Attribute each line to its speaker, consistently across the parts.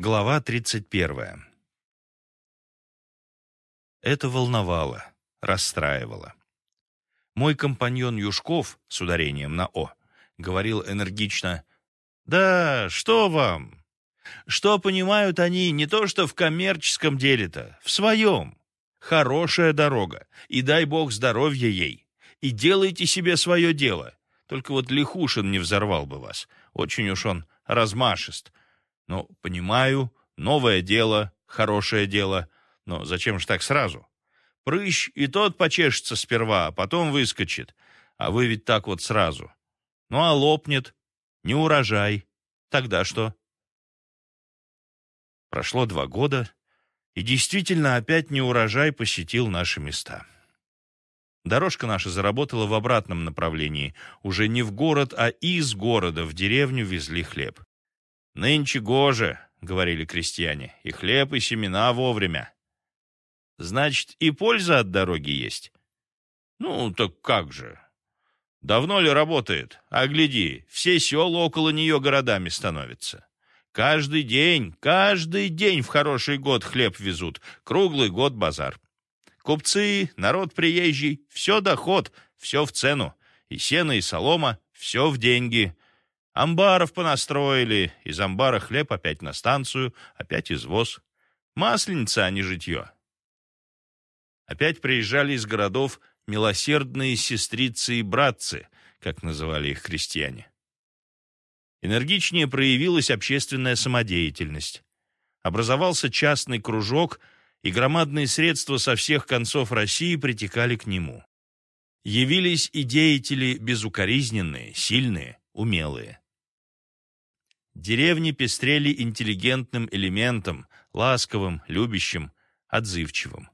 Speaker 1: Глава 31. Это волновало, расстраивало. Мой компаньон Юшков, с ударением на «о», говорил энергично, «Да, что вам? Что понимают они не то что в коммерческом деле-то, в своем. Хорошая дорога, и дай бог здоровья ей. И делайте себе свое дело. Только вот Лихушин не взорвал бы вас. Очень уж он размашист, ну, понимаю, новое дело, хорошее дело, но зачем же так сразу? Прыщ и тот почешется сперва, а потом выскочит. А вы ведь так вот сразу. Ну, а лопнет, не урожай. Тогда что? Прошло два года, и действительно опять неурожай посетил наши места. Дорожка наша заработала в обратном направлении. Уже не в город, а из города в деревню везли хлеб. «Нынче гоже», — говорили крестьяне, — «и хлеб, и семена вовремя». «Значит, и польза от дороги есть?» «Ну, так как же?» «Давно ли работает? А гляди, все села около нее городами становятся. Каждый день, каждый день в хороший год хлеб везут, круглый год базар. Купцы, народ приезжий, все доход, все в цену. И сено, и солома, все в деньги. Амбаров понастроили, из амбара хлеб опять на станцию, опять извоз. Масленица, а не житье. Опять приезжали из городов милосердные сестрицы и братцы, как называли их крестьяне. Энергичнее проявилась общественная самодеятельность. Образовался частный кружок, и громадные средства со всех концов России притекали к нему. Явились и деятели безукоризненные, сильные, умелые. Деревни пестрели интеллигентным элементом, ласковым, любящим, отзывчивым.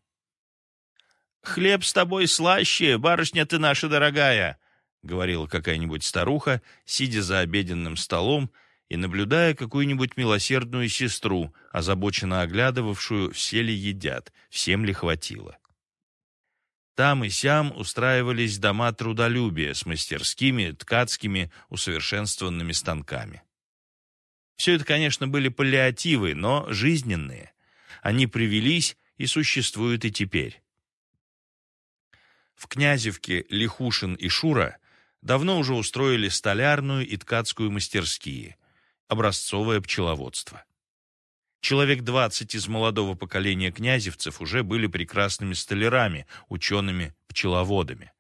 Speaker 1: «Хлеб с тобой слаще, барышня ты наша дорогая», — говорила какая-нибудь старуха, сидя за обеденным столом и наблюдая какую-нибудь милосердную сестру, озабоченно оглядывавшую, все ли едят, всем ли хватило. Там и сям устраивались дома трудолюбия с мастерскими, ткацкими, усовершенствованными станками. Все это, конечно, были паллиативы, но жизненные. Они привелись и существуют и теперь. В Князевке Лихушин и Шура давно уже устроили столярную и ткацкую мастерские, образцовое пчеловодство. Человек двадцать из молодого поколения князевцев уже были прекрасными столярами, учеными, пчеловодами.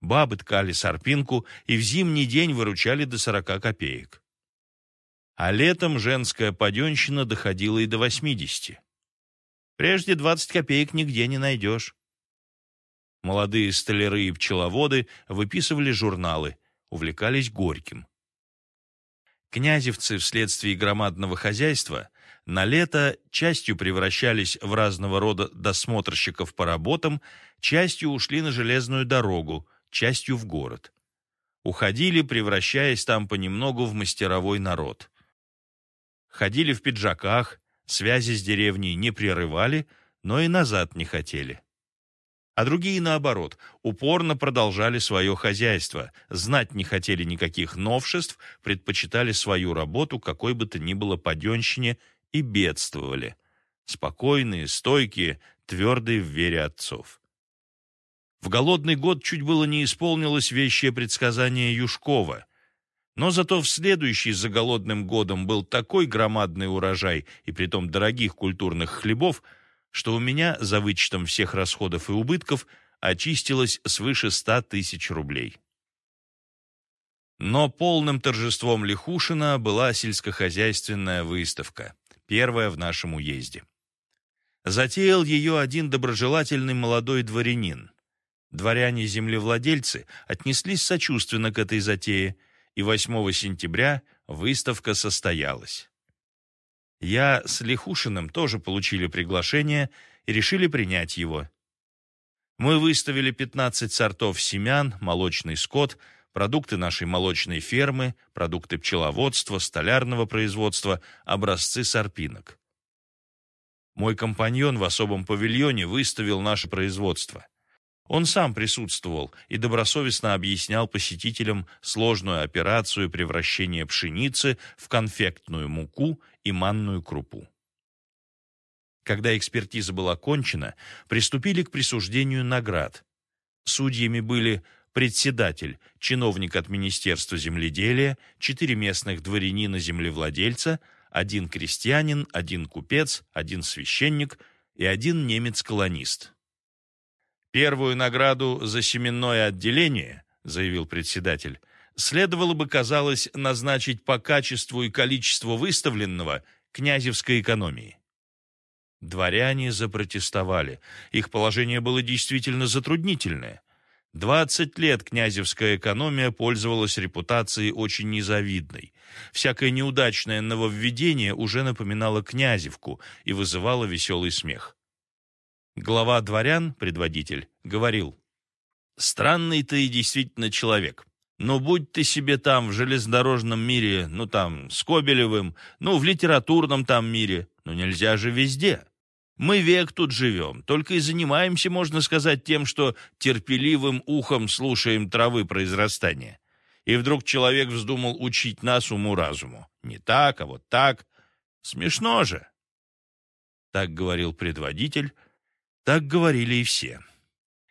Speaker 1: Бабы ткали сорпинку и в зимний день выручали до сорока копеек а летом женская паденщина доходила и до 80. Прежде 20 копеек нигде не найдешь. Молодые столяры и пчеловоды выписывали журналы, увлекались горьким. Князевцы вследствие громадного хозяйства на лето частью превращались в разного рода досмотрщиков по работам, частью ушли на железную дорогу, частью в город. Уходили, превращаясь там понемногу в мастеровой народ ходили в пиджаках, связи с деревней не прерывали, но и назад не хотели. А другие, наоборот, упорно продолжали свое хозяйство, знать не хотели никаких новшеств, предпочитали свою работу, какой бы то ни было паденщине, и бедствовали. Спокойные, стойкие, твердые в вере отцов. В голодный год чуть было не исполнилось вещее предсказание Юшкова. Но зато в следующий за голодным годом был такой громадный урожай, и притом дорогих культурных хлебов, что у меня, за вычетом всех расходов и убытков, очистилось свыше ста тысяч рублей. Но полным торжеством Лихушина была сельскохозяйственная выставка, первая в нашем уезде. Затеял ее один доброжелательный молодой дворянин. Дворяне-землевладельцы отнеслись сочувственно к этой затее – и 8 сентября выставка состоялась. Я с Лихушиным тоже получили приглашение и решили принять его. Мы выставили 15 сортов семян, молочный скот, продукты нашей молочной фермы, продукты пчеловодства, столярного производства, образцы сорпинок. Мой компаньон в особом павильоне выставил наше производство. Он сам присутствовал и добросовестно объяснял посетителям сложную операцию превращения пшеницы в конфектную муку и манную крупу. Когда экспертиза была кончена, приступили к присуждению наград. Судьями были председатель, чиновник от Министерства земледелия, четыре местных дворянина-землевладельца, один крестьянин, один купец, один священник и один немец-колонист. Первую награду за семенное отделение, заявил председатель, следовало бы, казалось, назначить по качеству и количеству выставленного князевской экономии. Дворяне запротестовали. Их положение было действительно затруднительное. Двадцать лет князевская экономия пользовалась репутацией очень незавидной. Всякое неудачное нововведение уже напоминало князевку и вызывало веселый смех. Глава дворян, предводитель, говорил, «Странный ты действительно человек. Но будь ты себе там в железнодорожном мире, ну там, с Кобелевым, ну в литературном там мире, ну нельзя же везде. Мы век тут живем, только и занимаемся, можно сказать, тем, что терпеливым ухом слушаем травы произрастания. И вдруг человек вздумал учить нас уму-разуму. Не так, а вот так. Смешно же. Так говорил предводитель, так говорили и все.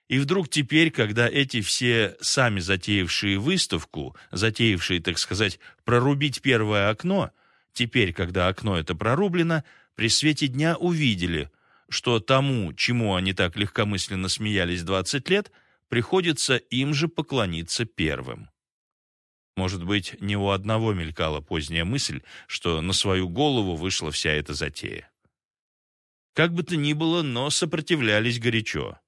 Speaker 1: И вдруг теперь, когда эти все сами затеявшие выставку, затеявшие, так сказать, прорубить первое окно, теперь, когда окно это прорублено, при свете дня увидели, что тому, чему они так легкомысленно смеялись 20 лет, приходится им же поклониться первым. Может быть, не у одного мелькала поздняя мысль, что на свою голову вышла вся эта затея. Как бы то ни было, но сопротивлялись горячо.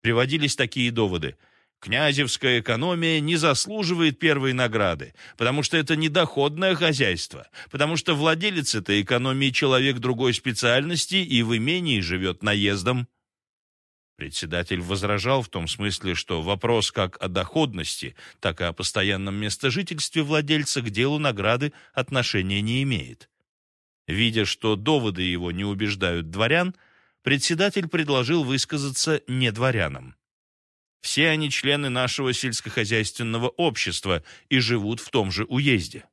Speaker 1: Приводились такие доводы. Князевская экономия не заслуживает первой награды, потому что это недоходное хозяйство, потому что владелец этой экономии человек другой специальности и в имении живет наездом. Председатель возражал в том смысле, что вопрос как о доходности, так и о постоянном местожительстве владельца к делу награды отношения не имеет. Видя, что доводы его не убеждают дворян, председатель предложил высказаться не дворянам. Все они члены нашего сельскохозяйственного общества и живут в том же уезде.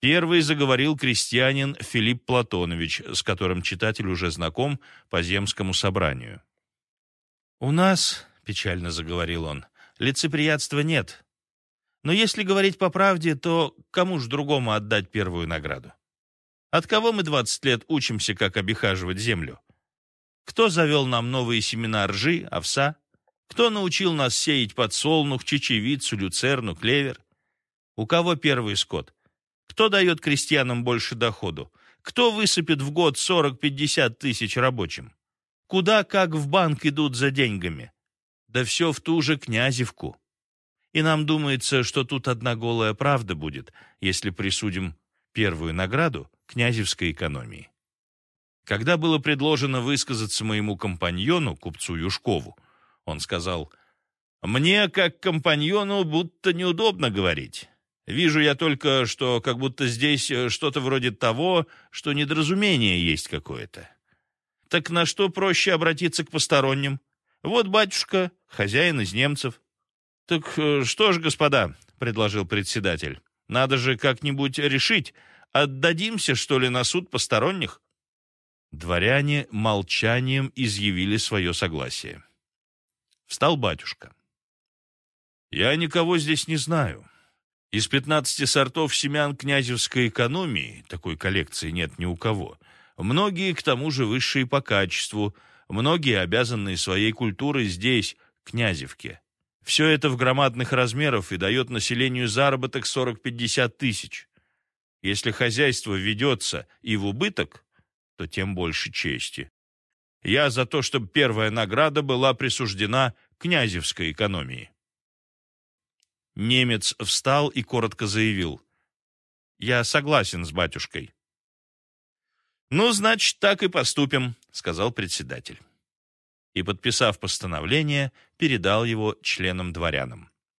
Speaker 1: Первый заговорил крестьянин Филипп Платонович, с которым читатель уже знаком по земскому собранию. «У нас, — печально заговорил он, — лицеприятства нет. Но если говорить по правде, то кому ж другому отдать первую награду? От кого мы 20 лет учимся, как обихаживать землю? Кто завел нам новые семена ржи, овса? Кто научил нас сеять подсолнух, чечевицу, люцерну, клевер? У кого первый скот? Кто дает крестьянам больше доходу? Кто высыпет в год 40-50 тысяч рабочим? Куда, как в банк идут за деньгами? Да все в ту же князевку. И нам думается, что тут одна голая правда будет, если присудим первую награду князевской экономии. Когда было предложено высказаться моему компаньону, купцу Юшкову, он сказал, «Мне, как компаньону, будто неудобно говорить. Вижу я только, что как будто здесь э, что-то вроде того, что недоразумение есть какое-то. Так на что проще обратиться к посторонним? Вот батюшка, хозяин из немцев». «Так э, что ж, господа», — предложил председатель, надо же как-нибудь решить, отдадимся, что ли, на суд посторонних?» Дворяне молчанием изъявили свое согласие. Встал батюшка. «Я никого здесь не знаю. Из пятнадцати сортов семян князевской экономии, такой коллекции нет ни у кого, многие, к тому же, высшие по качеству, многие, обязанные своей культурой здесь, князевке. Все это в громадных размерах и дает населению заработок 40-50 тысяч. Если хозяйство ведется и в убыток, то тем больше чести. Я за то, чтобы первая награда была присуждена князевской экономии. Немец встал и коротко заявил. «Я согласен с батюшкой». «Ну, значит, так и поступим», — сказал председатель и, подписав постановление, передал его членам-дворянам.